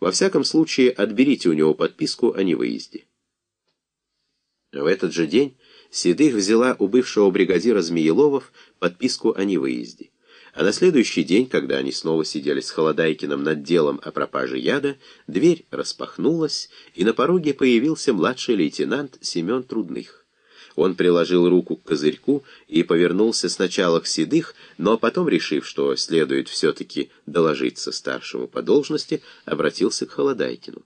Во всяком случае, отберите у него подписку о невыезде. В этот же день Седых взяла у бывшего бригадира Змееловов подписку о невыезде. А на следующий день, когда они снова сидели с Холодайкиным над делом о пропаже яда, дверь распахнулась, и на пороге появился младший лейтенант Семен Трудных. Он приложил руку к козырьку и повернулся сначала к Седых, но потом, решив, что следует все-таки доложиться старшему по должности, обратился к Холодайкину.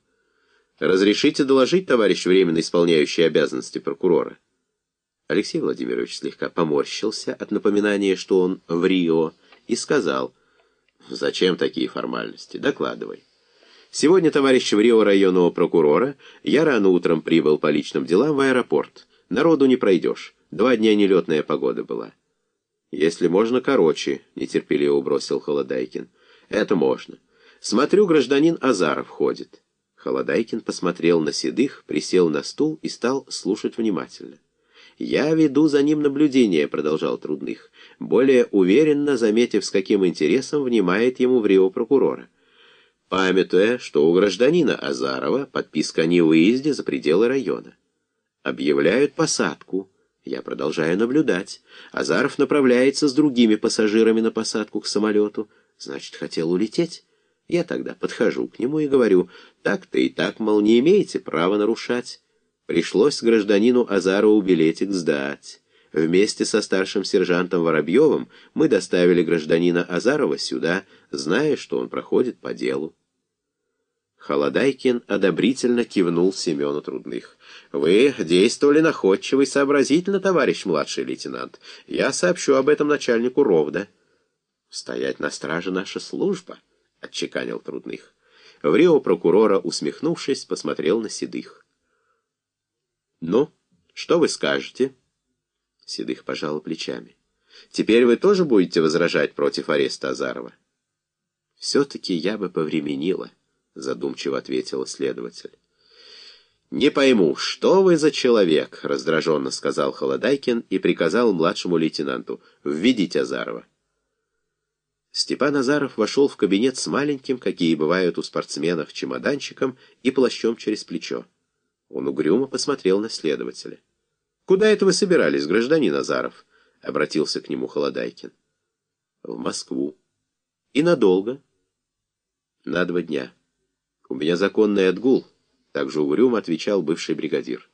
«Разрешите доложить, товарищ временно исполняющий обязанности прокурора?» Алексей Владимирович слегка поморщился от напоминания, что он в Рио, и сказал, «Зачем такие формальности? Докладывай». «Сегодня, товарищ в Рио районного прокурора, я рано утром прибыл по личным делам в аэропорт». Народу не пройдешь. Два дня нелетная погода была. Если можно, короче, нетерпеливо бросил Холодайкин. Это можно. Смотрю, гражданин Азаров ходит. Холодайкин посмотрел на седых, присел на стул и стал слушать внимательно. «Я веду за ним наблюдение», — продолжал Трудных, более уверенно заметив, с каким интересом внимает ему в Рио прокурора. Памятуя, что у гражданина Азарова подписка о невыезде за пределы района. Объявляют посадку. Я продолжаю наблюдать. Азаров направляется с другими пассажирами на посадку к самолету. Значит, хотел улететь. Я тогда подхожу к нему и говорю, так-то и так, мол, не имеете права нарушать. Пришлось гражданину Азарову билетик сдать. Вместе со старшим сержантом Воробьевым мы доставили гражданина Азарова сюда, зная, что он проходит по делу. Холодайкин одобрительно кивнул Семену Трудных. «Вы действовали находчиво и сообразительно, товарищ младший лейтенант. Я сообщу об этом начальнику Ровда». «Стоять на страже наша служба», — отчеканил Трудных. В Рио прокурора, усмехнувшись, посмотрел на Седых. «Ну, что вы скажете?» Седых пожал плечами. «Теперь вы тоже будете возражать против ареста Азарова?» «Все-таки я бы повременила». — задумчиво ответил следователь. «Не пойму, что вы за человек?» — раздраженно сказал Холодайкин и приказал младшему лейтенанту «Введите Азарова». Степан Азаров вошел в кабинет с маленьким, какие бывают у спортсменов, чемоданчиком и плащом через плечо. Он угрюмо посмотрел на следователя. «Куда это вы собирались, гражданин Азаров?» — обратился к нему Холодайкин. «В Москву». «И надолго?» «На два дня». «У меня законный отгул», — также угрюмо отвечал бывший бригадир.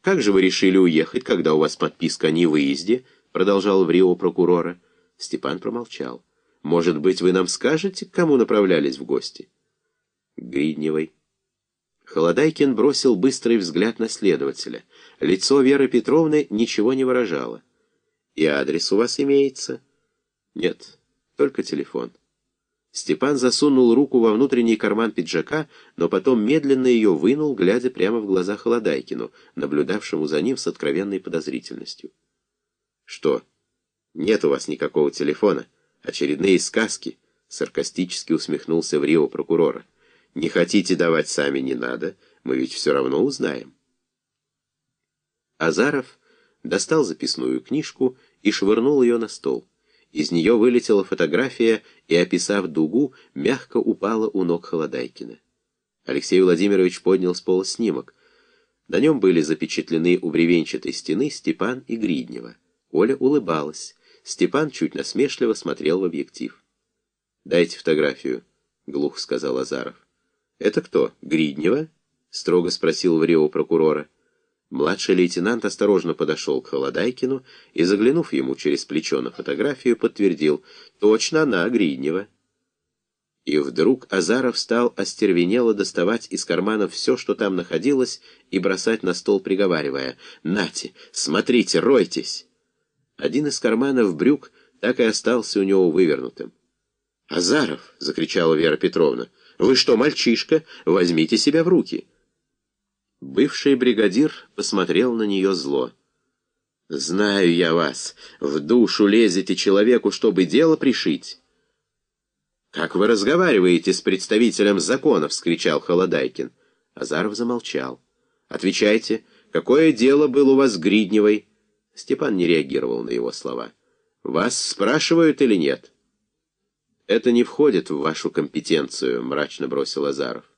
«Как же вы решили уехать, когда у вас подписка о невыезде?» — продолжал в Рио прокурора. Степан промолчал. «Может быть, вы нам скажете, к кому направлялись в гости?» «К Гридневой». Холодайкин бросил быстрый взгляд на следователя. Лицо Веры Петровны ничего не выражало. «И адрес у вас имеется?» «Нет, только телефон». Степан засунул руку во внутренний карман пиджака, но потом медленно ее вынул, глядя прямо в глаза Холодайкину, наблюдавшему за ним с откровенной подозрительностью. «Что? Нет у вас никакого телефона? Очередные сказки?» — саркастически усмехнулся в Рио прокурора. «Не хотите давать сами, не надо. Мы ведь все равно узнаем». Азаров достал записную книжку и швырнул ее на стол. Из нее вылетела фотография и, описав дугу, мягко упала у ног Холодайкина. Алексей Владимирович поднял с пола снимок. На нем были запечатлены у бревенчатой стены Степан и Гриднева. Оля улыбалась. Степан чуть насмешливо смотрел в объектив. «Дайте фотографию», — глухо сказал Азаров. «Это кто, Гриднева?» — строго спросил в Рио прокурора. Младший лейтенант осторожно подошел к Холодайкину и, заглянув ему через плечо на фотографию, подтвердил «Точно она, Гриднева». И вдруг Азаров стал остервенело доставать из карманов все, что там находилось, и бросать на стол, приговаривая «Нате, смотрите, ройтесь!» Один из карманов брюк так и остался у него вывернутым. «Азаров!» — закричала Вера Петровна. «Вы что, мальчишка? Возьмите себя в руки!» Бывший бригадир посмотрел на нее зло. «Знаю я вас. В душу лезете человеку, чтобы дело пришить». «Как вы разговариваете с представителем закона?» — вскричал Холодайкин. Азаров замолчал. «Отвечайте, какое дело было у вас с Гридневой?» Степан не реагировал на его слова. «Вас спрашивают или нет?» «Это не входит в вашу компетенцию», — мрачно бросил Азаров.